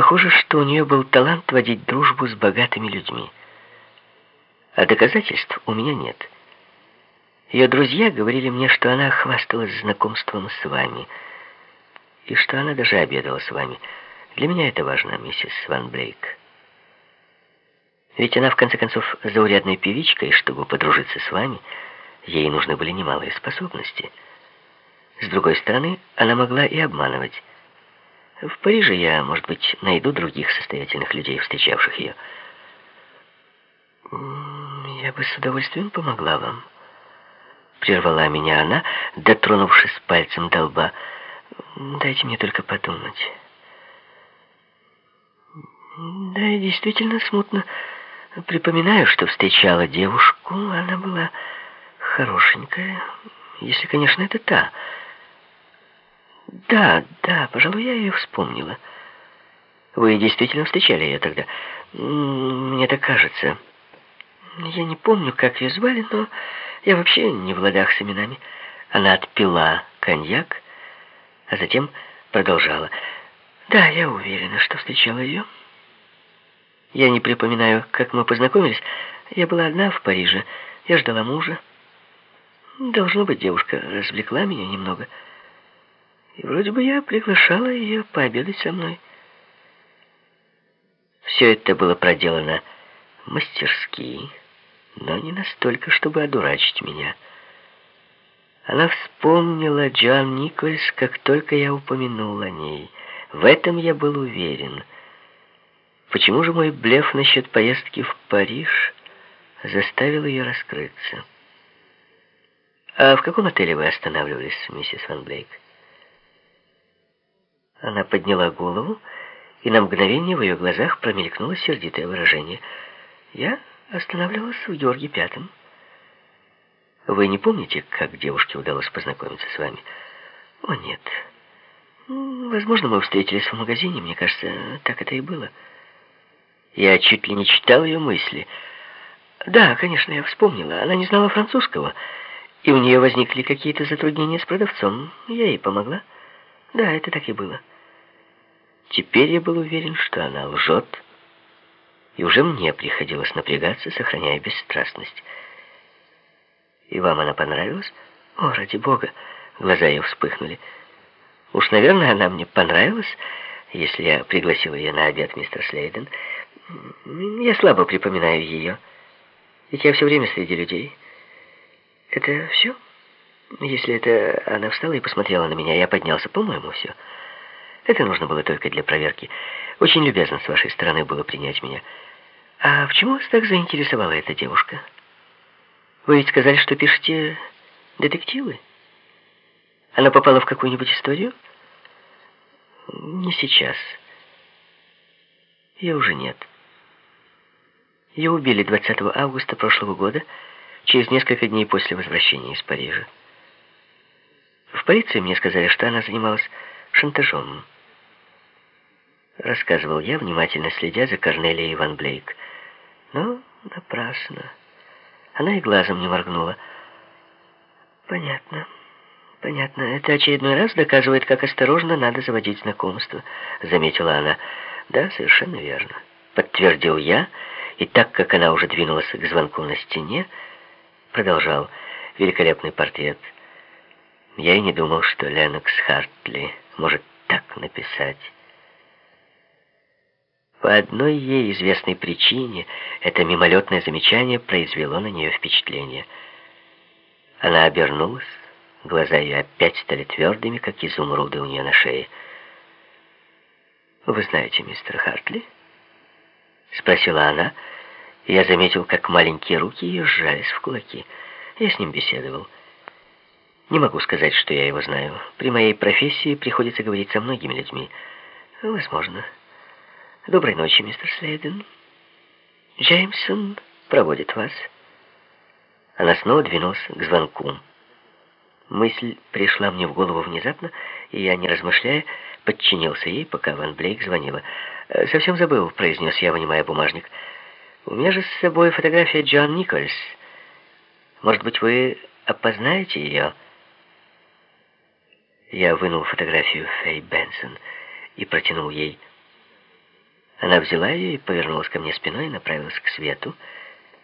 Похоже, что у нее был талант водить дружбу с богатыми людьми. А доказательств у меня нет. Ее друзья говорили мне, что она хвасталась знакомством с вами, и что она даже обедала с вами. Для меня это важно, миссис Ван Блейк. Ведь она, в конце концов, заурядная певичка, и чтобы подружиться с вами, ей нужны были немалые способности. С другой стороны, она могла и обманывать. В Париже я, может быть, найду других состоятельных людей, встречавших ее. Я бы с удовольствием помогла вам. Прервала меня она, дотронувшись пальцем до лба. Дайте мне только подумать. Да, я действительно смутно припоминаю, что встречала девушку. Она была хорошенькая, если, конечно, это та. Да, да, пожалуй, я ее вспомнила. Вы действительно встречали ее тогда? Мне так кажется. Я не помню, как ее звали, но я вообще не в ладах с именами. Она отпила коньяк, а затем продолжала. Да, я уверена, что встречала ее. Я не припоминаю, как мы познакомились. Я была одна в Париже. Я ждала мужа. Должно быть, девушка развлекла меня немного. И вроде бы я приглашала ее пообедать со мной. Все это было проделано мастерски, но не настолько, чтобы одурачить меня. Она вспомнила Джоан Никольс, как только я упомянул о ней. В этом я был уверен. Почему же мой блеф насчет поездки в Париж заставил ее раскрыться? «А в каком отеле вы останавливались, миссис Ван Блейк?» Она подняла голову, и на мгновение в ее глазах промелькнуло сердитое выражение. «Я останавливалась в Георге Пятом». «Вы не помните, как девушке удалось познакомиться с вами?» «О, нет. Возможно, мы встретились в магазине, мне кажется, так это и было». Я чуть ли не читал ее мысли. «Да, конечно, я вспомнила. Она не знала французского, и у нее возникли какие-то затруднения с продавцом. Я ей помогла. Да, это так и было». Теперь я был уверен, что она лжет, и уже мне приходилось напрягаться, сохраняя бесстрастность. «И вам она понравилась?» «О, ради бога!» Глаза ее вспыхнули. «Уж, наверное, она мне понравилась, если я пригласил ее на обед, мистер Слейден. Я слабо припоминаю ее, ведь я все время среди людей. Это все?» Если это она встала и посмотрела на меня, я поднялся, по-моему, все. Это нужно было только для проверки. Очень любезно с вашей стороны было принять меня. А почему вас так заинтересовала эта девушка? Вы ведь сказали, что пишете детективы? Она попала в какую-нибудь историю? Не сейчас. Ее уже нет. Ее убили 20 августа прошлого года, через несколько дней после возвращения из Парижа. В полиции мне сказали, что она занималась шантажом рассказывал я, внимательно следя за Корнелией Ван Блейк. Но напрасно. Она и глазом не моргнула. Понятно. Понятно. Это очередной раз доказывает, как осторожно надо заводить знакомство, заметила она. Да, совершенно верно. Подтвердил я, и так как она уже двинулась к звонку на стене, продолжал великолепный портрет. Я и не думал, что Ленокс Хартли может так написать. По одной ей известной причине это мимолетное замечание произвело на нее впечатление. Она обернулась, глаза ее опять стали твердыми, как изумруды у нее на шее. «Вы знаете мистер Хартли?» Спросила она, я заметил, как маленькие руки ее сжались в кулаки. Я с ним беседовал. Не могу сказать, что я его знаю. При моей профессии приходится говорить со многими людьми. Возможно. Доброй ночи, мистер Слейден. Джеймсон проводит вас. Она снова двинулась к звонку. Мысль пришла мне в голову внезапно, и я, не размышляя, подчинился ей, пока Ван Блейк звонила. «Э, «Совсем забыл», — произнес я, вынимая бумажник. «У меня же с собой фотография Джон Никольс. Может быть, вы опознаете ее?» Я вынул фотографию Фэй Бенсон и протянул ей. Она взяла ее и повернулась ко мне спиной и направилась к свету,